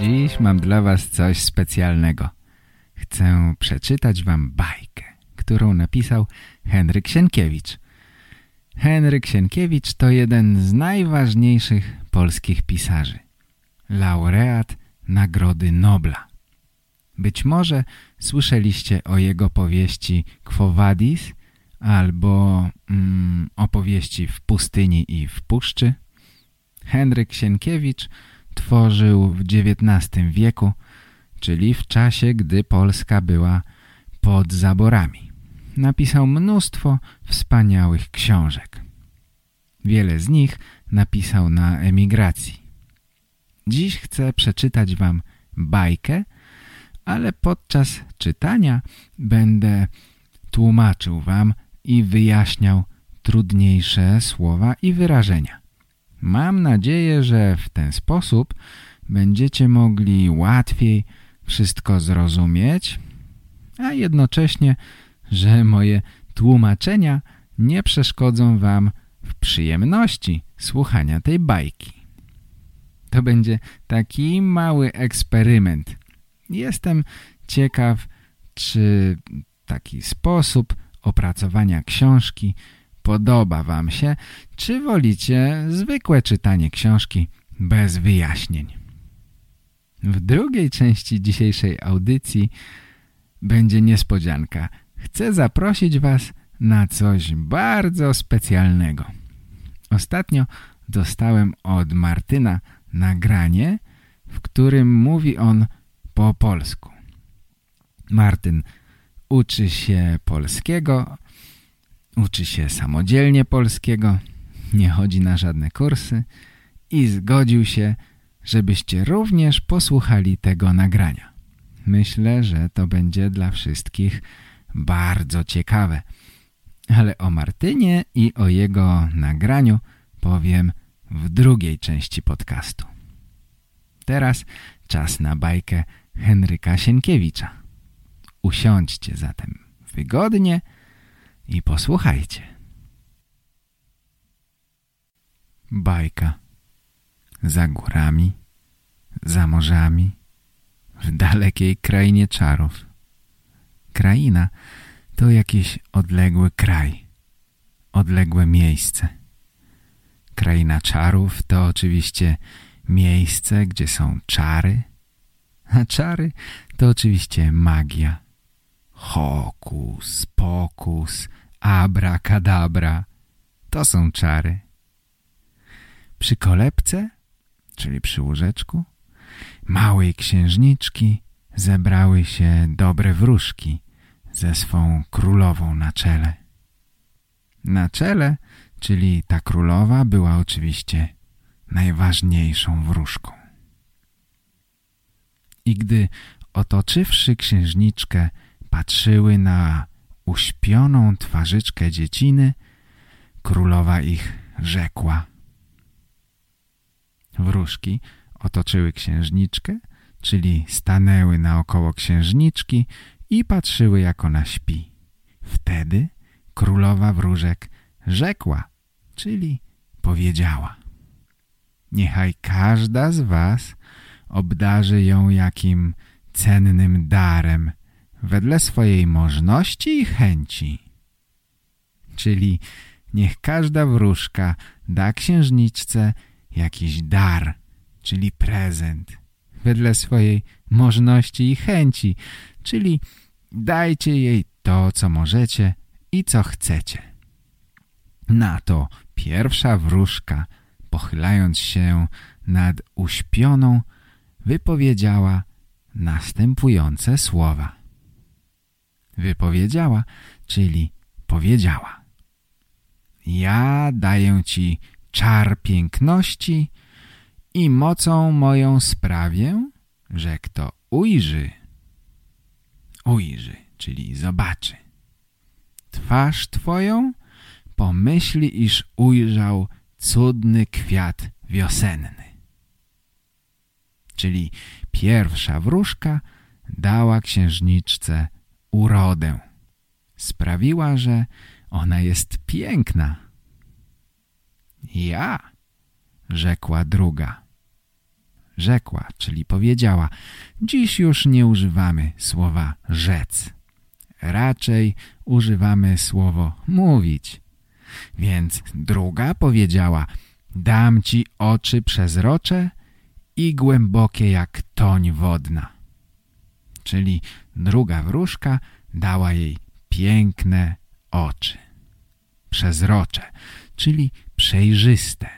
Dziś mam dla Was coś specjalnego. Chcę przeczytać Wam bajkę, którą napisał Henryk Sienkiewicz. Henryk Sienkiewicz to jeden z najważniejszych polskich pisarzy. Laureat Nagrody Nobla. Być może słyszeliście o jego powieści Quo Vadis albo mm, opowieści w pustyni i w puszczy. Henryk Sienkiewicz tworzył w XIX wieku, czyli w czasie, gdy Polska była pod zaborami. Napisał mnóstwo wspaniałych książek. Wiele z nich napisał na emigracji. Dziś chcę przeczytać wam bajkę, ale podczas czytania będę tłumaczył wam i wyjaśniał trudniejsze słowa i wyrażenia. Mam nadzieję, że w ten sposób będziecie mogli łatwiej wszystko zrozumieć, a jednocześnie, że moje tłumaczenia nie przeszkodzą wam w przyjemności słuchania tej bajki. To będzie taki mały eksperyment. Jestem ciekaw, czy taki sposób opracowania książki podoba wam się, czy wolicie zwykłe czytanie książki bez wyjaśnień. W drugiej części dzisiejszej audycji będzie niespodzianka. Chcę zaprosić was na coś bardzo specjalnego. Ostatnio dostałem od Martyna nagranie, w którym mówi on po polsku. Martyn uczy się polskiego, uczy się samodzielnie polskiego, nie chodzi na żadne kursy i zgodził się, żebyście również posłuchali tego nagrania. Myślę, że to będzie dla wszystkich bardzo ciekawe. Ale o Martynie i o jego nagraniu powiem w drugiej części podcastu. Teraz czas na bajkę Henryka Sienkiewicza. Usiądźcie zatem wygodnie i posłuchajcie. Bajka za górami, za morzami, w dalekiej krainie czarów. Kraina to jakiś odległy kraj, odległe miejsce. Kraina czarów to oczywiście miejsce, gdzie są czary, a czary to oczywiście magia. Hokus, pokus, abracadabra. To są czary. Przy kolebce, czyli przy łóżeczku, małej księżniczki zebrały się dobre wróżki ze swą królową na czele. Na czele, czyli ta królowa była oczywiście najważniejszą wróżką. I gdy otoczywszy księżniczkę patrzyły na uśpioną twarzyczkę dzieciny, królowa ich rzekła. Wróżki otoczyły księżniczkę, czyli stanęły naokoło księżniczki i patrzyły jak ona śpi. Wtedy królowa wróżek rzekła, czyli powiedziała. Niechaj każda z was obdarzy ją jakim cennym darem wedle swojej możności i chęci. Czyli niech każda wróżka da księżniczce jakiś dar, czyli prezent, wedle swojej możności i chęci, czyli dajcie jej to, co możecie i co chcecie. Na to pierwsza wróżka, pochylając się nad uśpioną, wypowiedziała następujące słowa. Wypowiedziała, czyli powiedziała. Ja daję ci czar piękności i mocą moją sprawię, że kto ujrzy, ujrzy, czyli zobaczy, twarz twoją, pomyśli, iż ujrzał cudny kwiat wiosenny. Czyli pierwsza wróżka dała księżniczce urodę. Sprawiła, że ona jest piękna. Ja, rzekła druga. Rzekła, czyli powiedziała, dziś już nie używamy słowa rzec. Raczej używamy słowo mówić. Więc druga powiedziała, dam ci oczy przezrocze i głębokie jak toń wodna. Czyli druga wróżka dała jej piękne oczy. Przezrocze, czyli przejrzyste.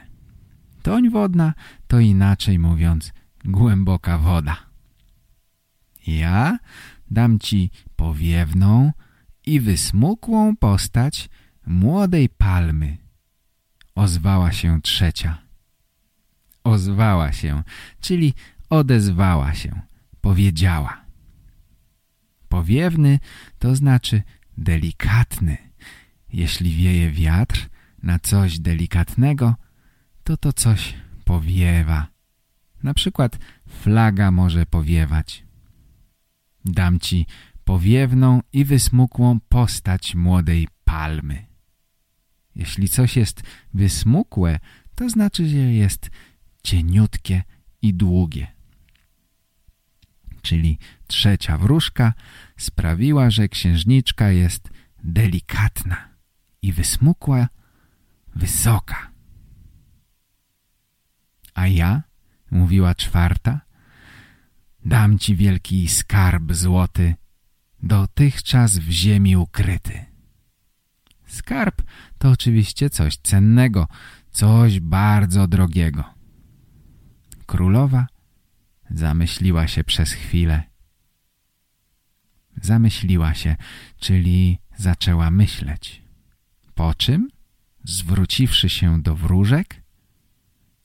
Toń wodna to inaczej mówiąc głęboka woda. Ja dam ci powiewną i wysmukłą postać młodej palmy. Ozwała się trzecia. Ozwała się, czyli odezwała się, powiedziała. Powiewny to znaczy delikatny. Jeśli wieje wiatr na coś delikatnego, to to coś powiewa. Na przykład flaga może powiewać. Dam ci powiewną i wysmukłą postać młodej palmy. Jeśli coś jest wysmukłe, to znaczy, że jest cieniutkie i długie. Czyli trzecia wróżka sprawiła, że księżniczka jest delikatna i wysmukła, wysoka. A ja, mówiła czwarta, dam ci wielki skarb złoty, dotychczas w ziemi ukryty. Skarb to oczywiście coś cennego, coś bardzo drogiego. Królowa zamyśliła się przez chwilę. Zamyśliła się, czyli zaczęła myśleć. Po czym, zwróciwszy się do wróżek,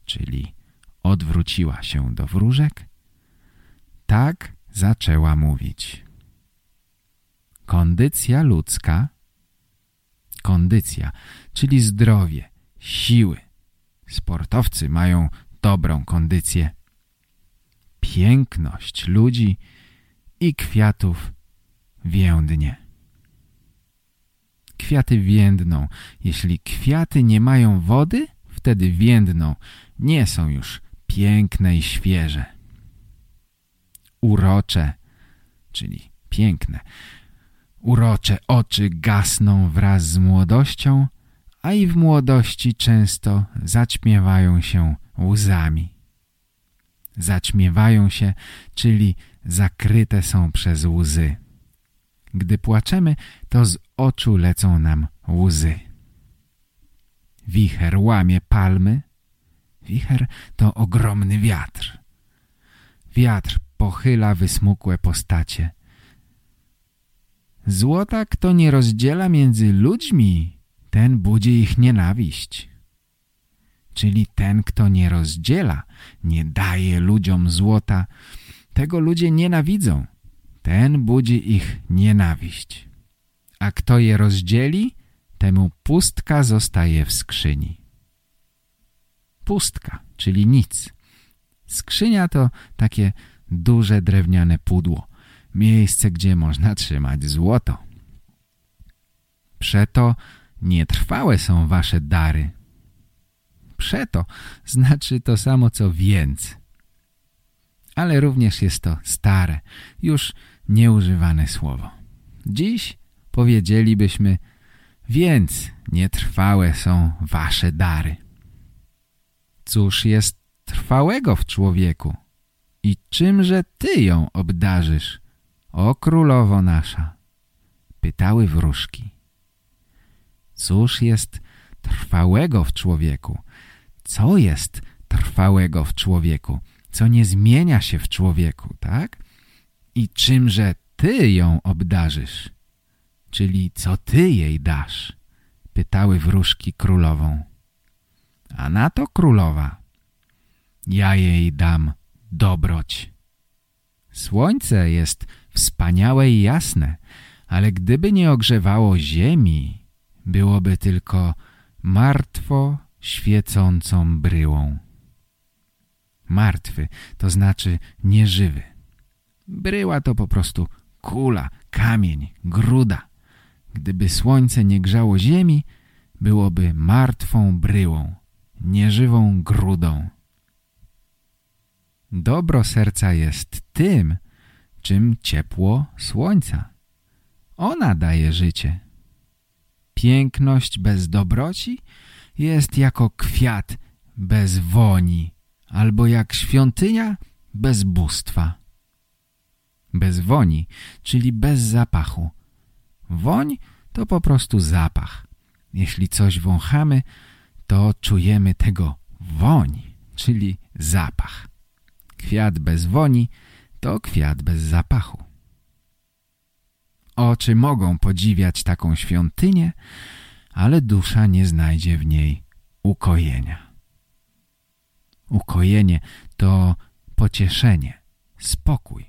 czyli odwróciła się do wróżek, tak zaczęła mówić. Kondycja ludzka, kondycja, czyli zdrowie, siły. Sportowcy mają dobrą kondycję. Piękność ludzi i kwiatów więdnie. Kwiaty więdną. Jeśli kwiaty nie mają wody, wtedy więdną. Nie są już piękne i świeże. Urocze, czyli piękne. Urocze oczy gasną wraz z młodością, a i w młodości często zaćmiewają się łzami. Zaćmiewają się, czyli zakryte są przez łzy. Gdy płaczemy, to z oczu lecą nam łzy. Wicher łamie palmy. Wicher to ogromny wiatr. Wiatr pochyla wysmukłe postacie. Złota, kto nie rozdziela między ludźmi, ten budzi ich nienawiść. Czyli ten, kto nie rozdziela, nie daje ludziom złota, tego ludzie nienawidzą. Ten budzi ich nienawiść. A kto je rozdzieli, temu pustka zostaje w skrzyni. Pustka, czyli nic. Skrzynia to takie duże drewniane pudło, miejsce, gdzie można trzymać złoto. Przeto nietrwałe są wasze dary. Przeto znaczy to samo co więc. Ale również jest to stare, już nieużywane słowo. Dziś powiedzielibyśmy, więc nietrwałe są wasze dary. Cóż jest trwałego w człowieku? I czymże ty ją obdarzysz, o królowo nasza? Pytały wróżki. Cóż jest trwałego w człowieku? Co jest trwałego w człowieku? Co nie zmienia się w człowieku, tak? I czymże ty ją obdarzysz? Czyli co ty jej dasz? Pytały wróżki królową. A na to królowa. Ja jej dam dobroć. Słońce jest wspaniałe i jasne, ale gdyby nie ogrzewało ziemi, byłoby tylko martwo świecącą bryłą. Martwy to znaczy nieżywy. Bryła to po prostu kula, kamień, gruda. Gdyby słońce nie grzało ziemi, byłoby martwą bryłą, nieżywą grudą. Dobro serca jest tym, czym ciepło słońca. Ona daje życie. Piękność bez dobroci jest jako kwiat bez woni, albo jak świątynia bez bóstwa. Bez woni, czyli bez zapachu. Woń to po prostu zapach. Jeśli coś wąchamy, to czujemy tego woń, czyli zapach. Kwiat bez woni to kwiat bez zapachu. Oczy mogą podziwiać taką świątynię, ale dusza nie znajdzie w niej ukojenia. Ukojenie to pocieszenie, spokój,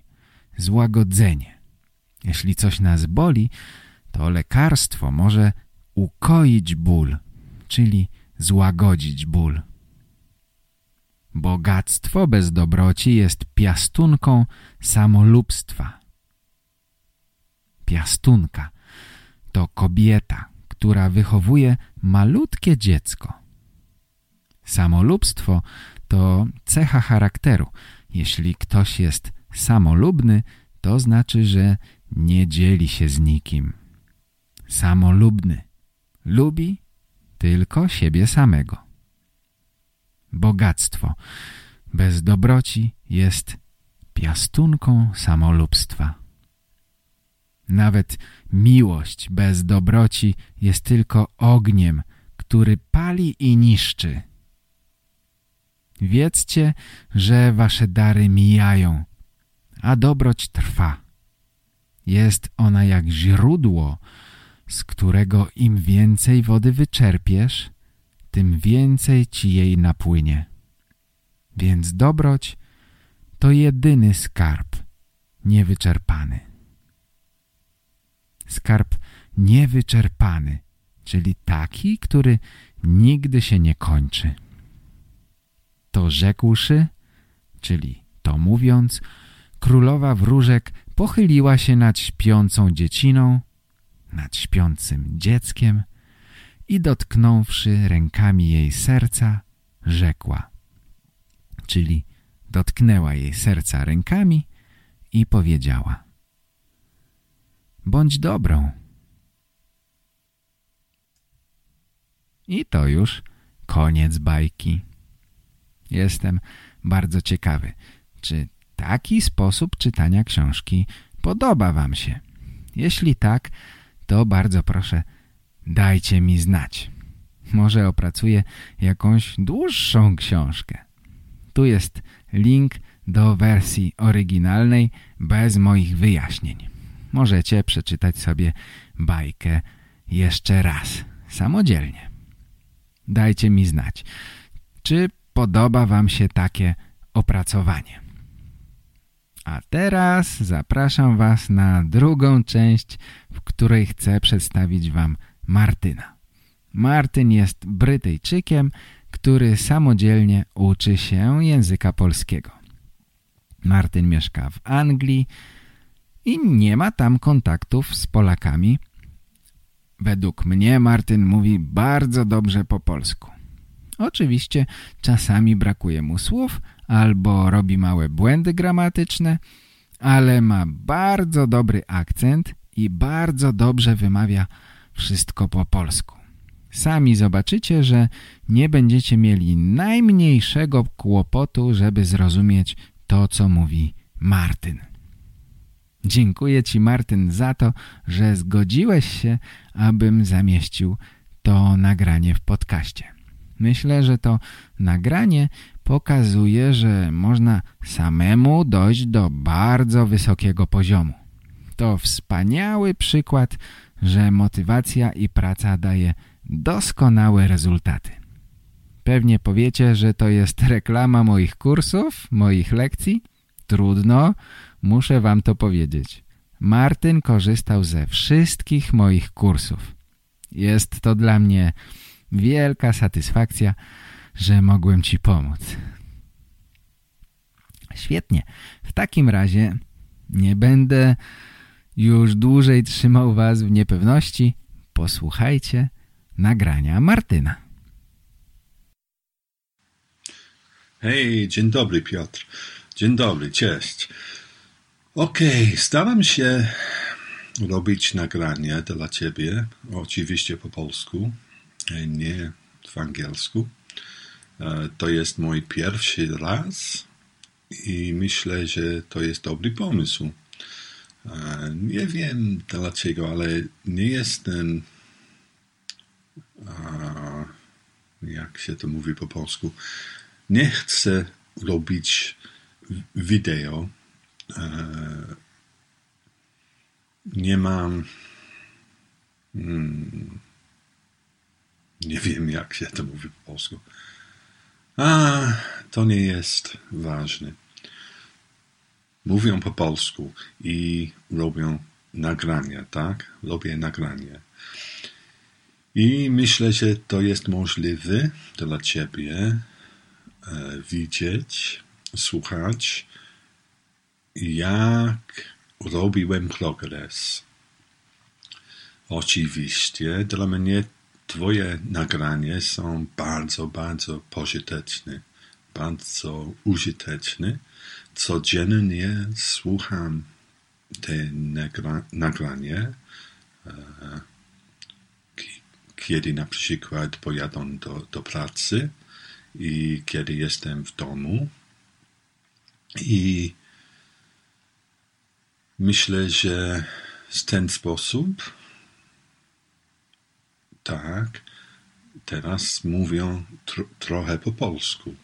złagodzenie. Jeśli coś nas boli, to lekarstwo może ukoić ból, czyli złagodzić ból. Bogactwo bez dobroci jest piastunką samolubstwa. Piastunka to kobieta, która wychowuje malutkie dziecko. Samolubstwo to cecha charakteru. Jeśli ktoś jest samolubny, to znaczy, że nie dzieli się z nikim. Samolubny. Lubi tylko siebie samego. Bogactwo bez dobroci jest piastunką samolubstwa. Nawet miłość bez dobroci jest tylko ogniem, który pali i niszczy. Wiedzcie, że wasze dary mijają, a dobroć trwa. Jest ona jak źródło, z którego im więcej wody wyczerpiesz, tym więcej ci jej napłynie. Więc dobroć to jedyny skarb niewyczerpany. Skarb niewyczerpany, czyli taki, który nigdy się nie kończy. To rzekłszy, czyli to mówiąc, królowa wróżek pochyliła się nad śpiącą dzieciną, nad śpiącym dzieckiem i dotknąwszy rękami jej serca, rzekła. Czyli dotknęła jej serca rękami i powiedziała. Bądź dobrą. I to już koniec bajki. Jestem bardzo ciekawy, czy taki sposób czytania książki podoba wam się. Jeśli tak, to bardzo proszę dajcie mi znać. Może opracuję jakąś dłuższą książkę. Tu jest link do wersji oryginalnej bez moich wyjaśnień. Możecie przeczytać sobie bajkę jeszcze raz, samodzielnie. Dajcie mi znać, czy podoba wam się takie opracowanie. A teraz zapraszam was na drugą część, w której chcę przedstawić wam Martyna. Martyn jest Brytyjczykiem, który samodzielnie uczy się języka polskiego. Martyn mieszka w Anglii i nie ma tam kontaktów z Polakami. Według mnie Martyn mówi bardzo dobrze po polsku. Oczywiście czasami brakuje mu słów albo robi małe błędy gramatyczne, ale ma bardzo dobry akcent i bardzo dobrze wymawia wszystko po polsku. Sami zobaczycie, że nie będziecie mieli najmniejszego kłopotu, żeby zrozumieć to, co mówi Martyn. Dziękuję Ci, Martyn, za to, że zgodziłeś się, abym zamieścił to nagranie w podcaście. Myślę, że to nagranie pokazuje, że można samemu dojść do bardzo wysokiego poziomu. To wspaniały przykład, że motywacja i praca daje doskonałe rezultaty. Pewnie powiecie, że to jest reklama moich kursów, moich lekcji. Trudno, muszę wam to powiedzieć. Martyn korzystał ze wszystkich moich kursów. Jest to dla mnie wielka satysfakcja, że mogłem ci pomóc. Świetnie. W takim razie nie będę już dłużej trzymał was w niepewności. Posłuchajcie nagrania Martyna. Hej, dzień dobry Piotr. Dzień dobry, cześć. Okej, okay, staram się robić nagranie dla ciebie, oczywiście po polsku, nie w angielsku. E, to jest mój pierwszy raz i myślę, że to jest dobry pomysł. E, nie wiem dlaczego, ale nie jestem jak się to mówi po polsku, nie chcę robić wideo. E, nie mam. Hmm, nie wiem, jak się to mówi po polsku. A, to nie jest ważne. Mówią po polsku i robią nagrania, tak? Robię nagranie. I myślę, że to jest możliwe dla ciebie e, widzieć, słuchać, jak robiłem progres. Oczywiście dla mnie twoje nagrania są bardzo, bardzo pożyteczne, bardzo użyteczne. Codziennie słucham te nagra nagrania. E, kiedy na przykład pojadę do, do pracy i kiedy jestem w domu. I myślę, że w ten sposób, tak, teraz mówię tro, trochę po polsku.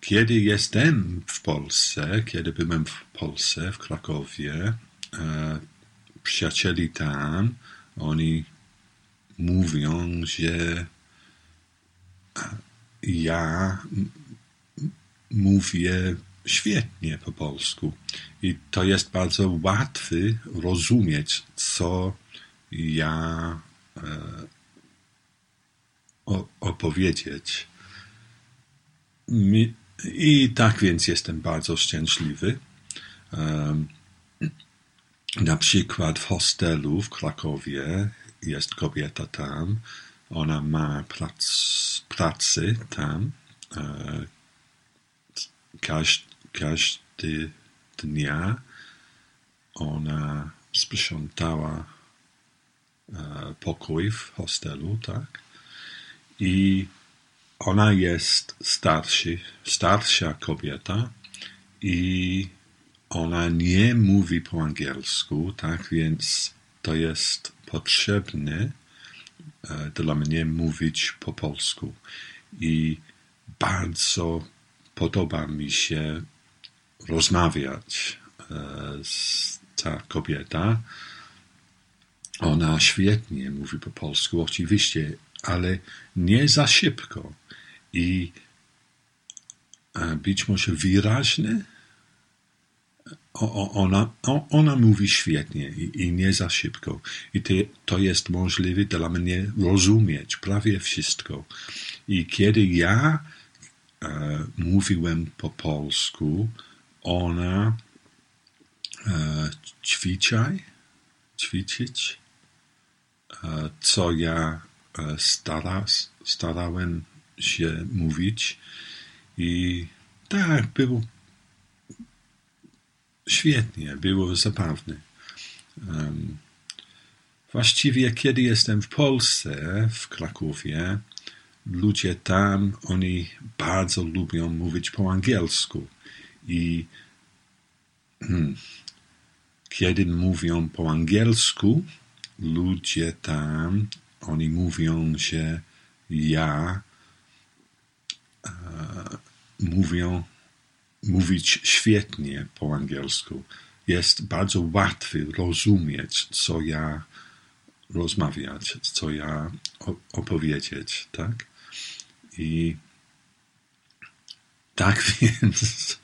Kiedy jestem w Polsce, kiedy byłem w Polsce, w Krakowie, e, przyjacieli tam, oni mówią, że ja mówię świetnie po polsku. I to jest bardzo łatwe rozumieć, co ja e, opowiedzieć. I tak więc jestem bardzo szczęśliwy. Um, na przykład w hostelu w Krakowie jest kobieta tam, ona ma prac, pracy tam, e, każdy dnia ona sprzątała e, pokój w hostelu, tak? I ona jest starszy, starsza kobieta i ona nie mówi po angielsku, tak więc to jest potrzebne e, dla mnie mówić po polsku. I bardzo podoba mi się rozmawiać e, z ta kobieta. Ona świetnie mówi po polsku, oczywiście, ale nie za szybko. I e, być może wyraźnie ona, ona mówi świetnie i, i, nie za szybko. I te, to jest możliwe dla mnie rozumieć prawie wszystko. I kiedy ja e, mówiłem po polsku, ona e, ćwiczaj, ćwiczyć, e, co ja e, stara, starałem się mówić. I tak, było świetnie, było zabawne. Właściwie kiedy jestem w Polsce, w Krakowie, ludzie tam, oni bardzo lubią mówić po angielsku. I hmm, kiedy mówią po angielsku, ludzie tam, oni mówią, że ja uh, mówią mówić świetnie po angielsku. Jest bardzo łatwy rozumieć, co ja rozmawiać, co ja opowiedzieć, tak? I tak więc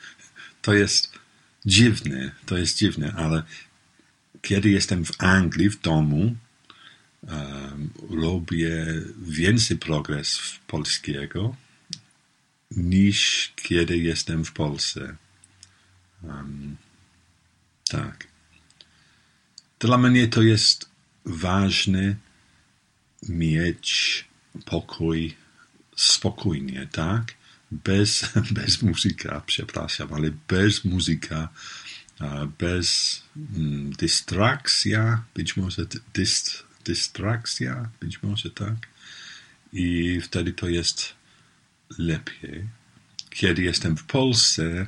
to jest dziwne, to jest dziwne, ale kiedy jestem w Anglii, w domu, um, robię więcej progres polskiego niż kiedy jestem w Polsce. Um, tak. Dla mnie to jest ważne mieć pokój spokojnie, tak? Bez, bez muzyka, przepraszam, ale bez muzyka, bez mm, dystrakcja, być może dyst, dystrakcja, być może tak. I wtedy to jest lepiej. Kiedy jestem w Polsce,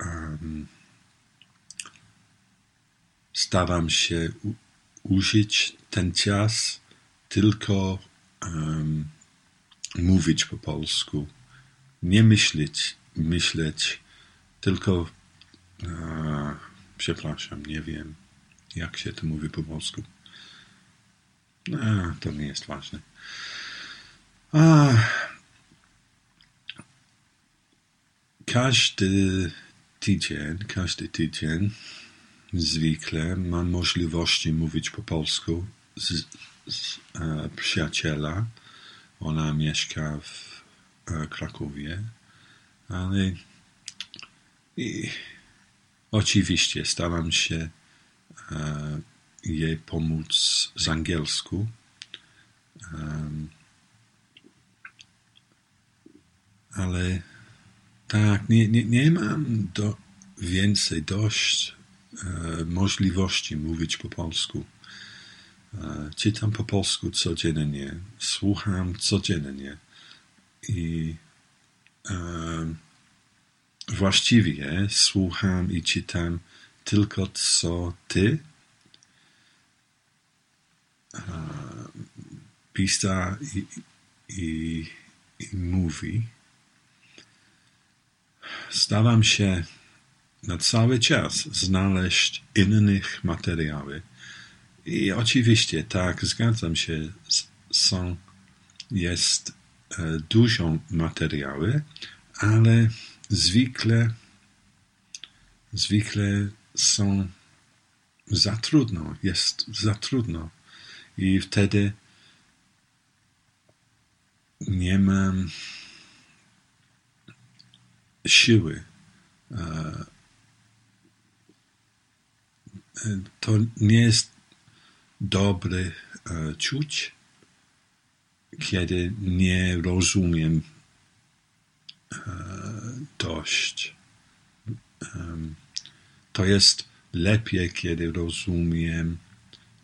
um, staram się użyć ten czas tylko um, mówić po polsku, nie myśleć, myśleć, tylko uh, przepraszam, nie wiem, jak się to mówi po polsku. A, to nie jest ważne. A, każdy tydzień, każdy tydzień zwykle mam możliwości mówić po polsku z, e, przyjaciela. Ona mieszka w e, Krakowie, ale i, oczywiście staram się e, jej pomóc z angielsku. Ale tak, nie, nie, nie mam do, więcej dość możliwości mówić po polsku. E, czytam po polsku codziennie, słucham codziennie i e, właściwie słucham i czytam tylko co ty pisa i, i, i mówi. Staram się na cały czas znaleźć innych materiały. I oczywiście, tak, zgadzam się, są, jest e, dużo materiały, ale zwykle, zwykle są za trudno, jest za trudno. I wtedy nie mam siły. E, to nie jest dobre e, czuć, kiedy nie rozumiem e, dość. To jest lepiej, kiedy rozumiem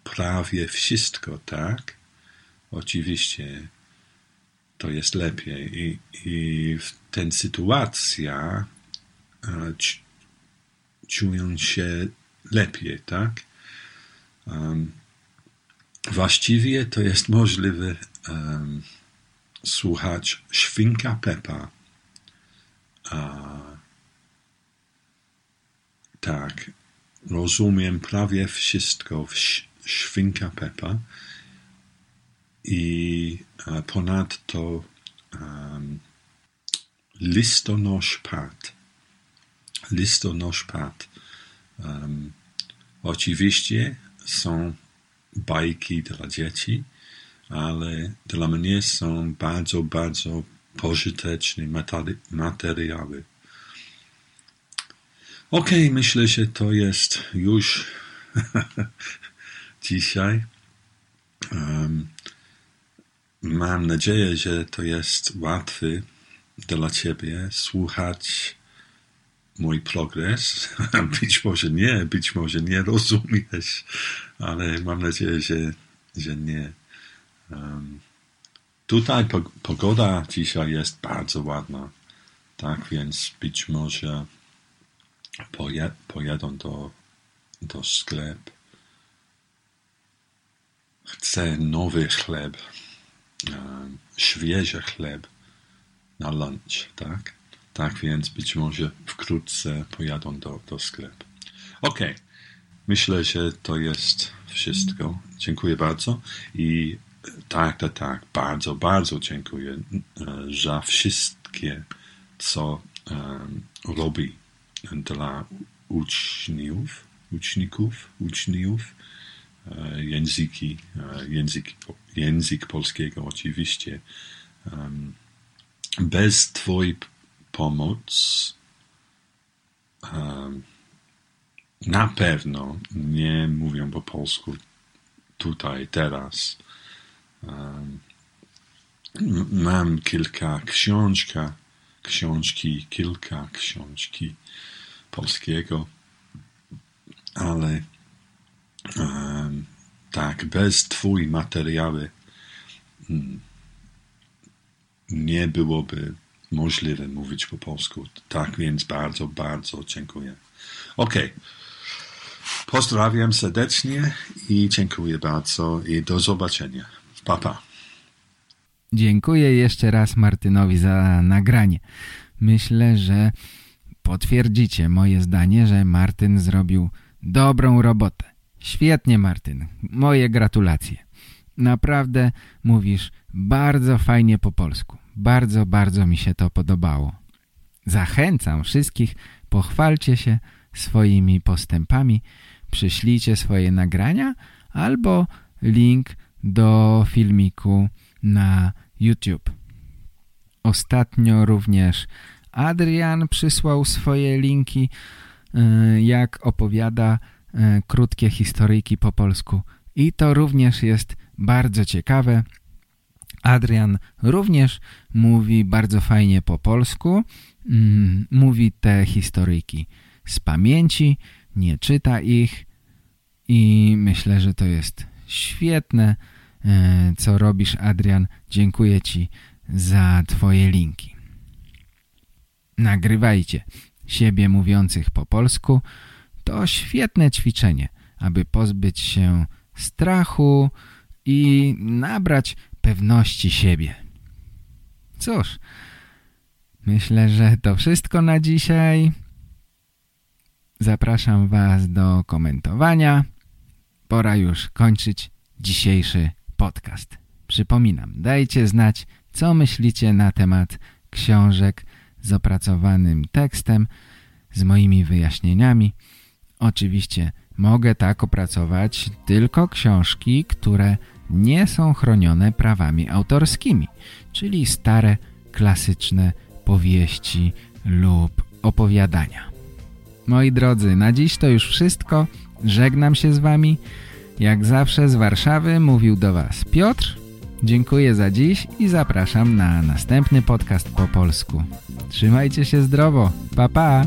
prawie wszystko, tak? Oczywiście to jest lepiej. I, i w ten sytuacja e, czują się lepiej, tak? Um, właściwie to jest możliwe um, słuchać Świnka Pepa. A, tak, rozumiem prawie wszystko w Świnka Pepa i ponadto um, listonoszpad. Listonoszpad. Um, oczywiście są bajki dla dzieci, ale dla mnie są bardzo, bardzo pożyteczne materiały. Ok, myślę, że to jest już dzisiaj. Um, Mam nadzieję, że to jest łatwy dla ciebie słuchać mój progres. Być może nie, być może nie rozumiesz, ale mam nadzieję, że, że nie. Um, tutaj pogoda dzisiaj jest bardzo ładna, tak więc być może poje, pojedą do, do sklepu. Chcę nowy chleb świeży chleb na lunch, tak? Tak więc być może wkrótce pojadą do, do sklepu. Ok, myślę, że to jest wszystko. Dziękuję bardzo i tak, tak, tak, bardzo, bardzo dziękuję za wszystkie co um, robi dla uczniów, uczników, uczniów e, języki, e, język, język polskiego oczywiście. Um, bez Twojej pomocy um, na pewno nie mówią po polsku tutaj, teraz. Mam kilka książka, książki, kilka książki polskiego, ale tak, bez Twój materiały um, nie byłoby możliwe mówić po polsku. Tak więc bardzo, bardzo dziękuję. Ok. Pozdrawiam serdecznie i dziękuję bardzo i do zobaczenia. Pa, pa. Dziękuję jeszcze raz Martynowi za nagranie. Myślę, że potwierdzicie moje zdanie, że Martyn zrobił dobrą robotę. Świetnie, Martyn. Moje gratulacje. Naprawdę mówisz bardzo fajnie po polsku. Bardzo, bardzo mi się to podobało. Zachęcam wszystkich, pochwalcie się swoimi postępami, przyślijcie swoje nagrania albo link do filmiku na YouTube. Ostatnio również Adrian przysłał swoje linki, y, jak opowiada y, krótkie historyjki po polsku. I to również jest bardzo ciekawe. Adrian również mówi bardzo fajnie po polsku. Mm, mówi te historyjki z pamięci, nie czyta ich i myślę, że to jest świetne, e, co robisz Adrian. Dziękuję Ci za Twoje linki. Nagrywajcie siebie mówiących po polsku. To świetne ćwiczenie, aby pozbyć się strachu i nabrać pewności siebie. Cóż, myślę, że to wszystko na dzisiaj. Zapraszam Was do komentowania. Pora już kończyć dzisiejszy podcast. Przypominam, dajcie znać, co myślicie na temat książek z opracowanym tekstem, z moimi wyjaśnieniami. Oczywiście mogę tak opracować tylko książki, które nie są chronione prawami autorskimi, czyli stare, klasyczne powieści lub opowiadania. Moi drodzy, na dziś to już wszystko. Żegnam się z Wami. Jak zawsze z Warszawy mówił do Was Piotr. Dziękuję za dziś i zapraszam na następny podcast po polsku. Trzymajcie się zdrowo. Pa, pa!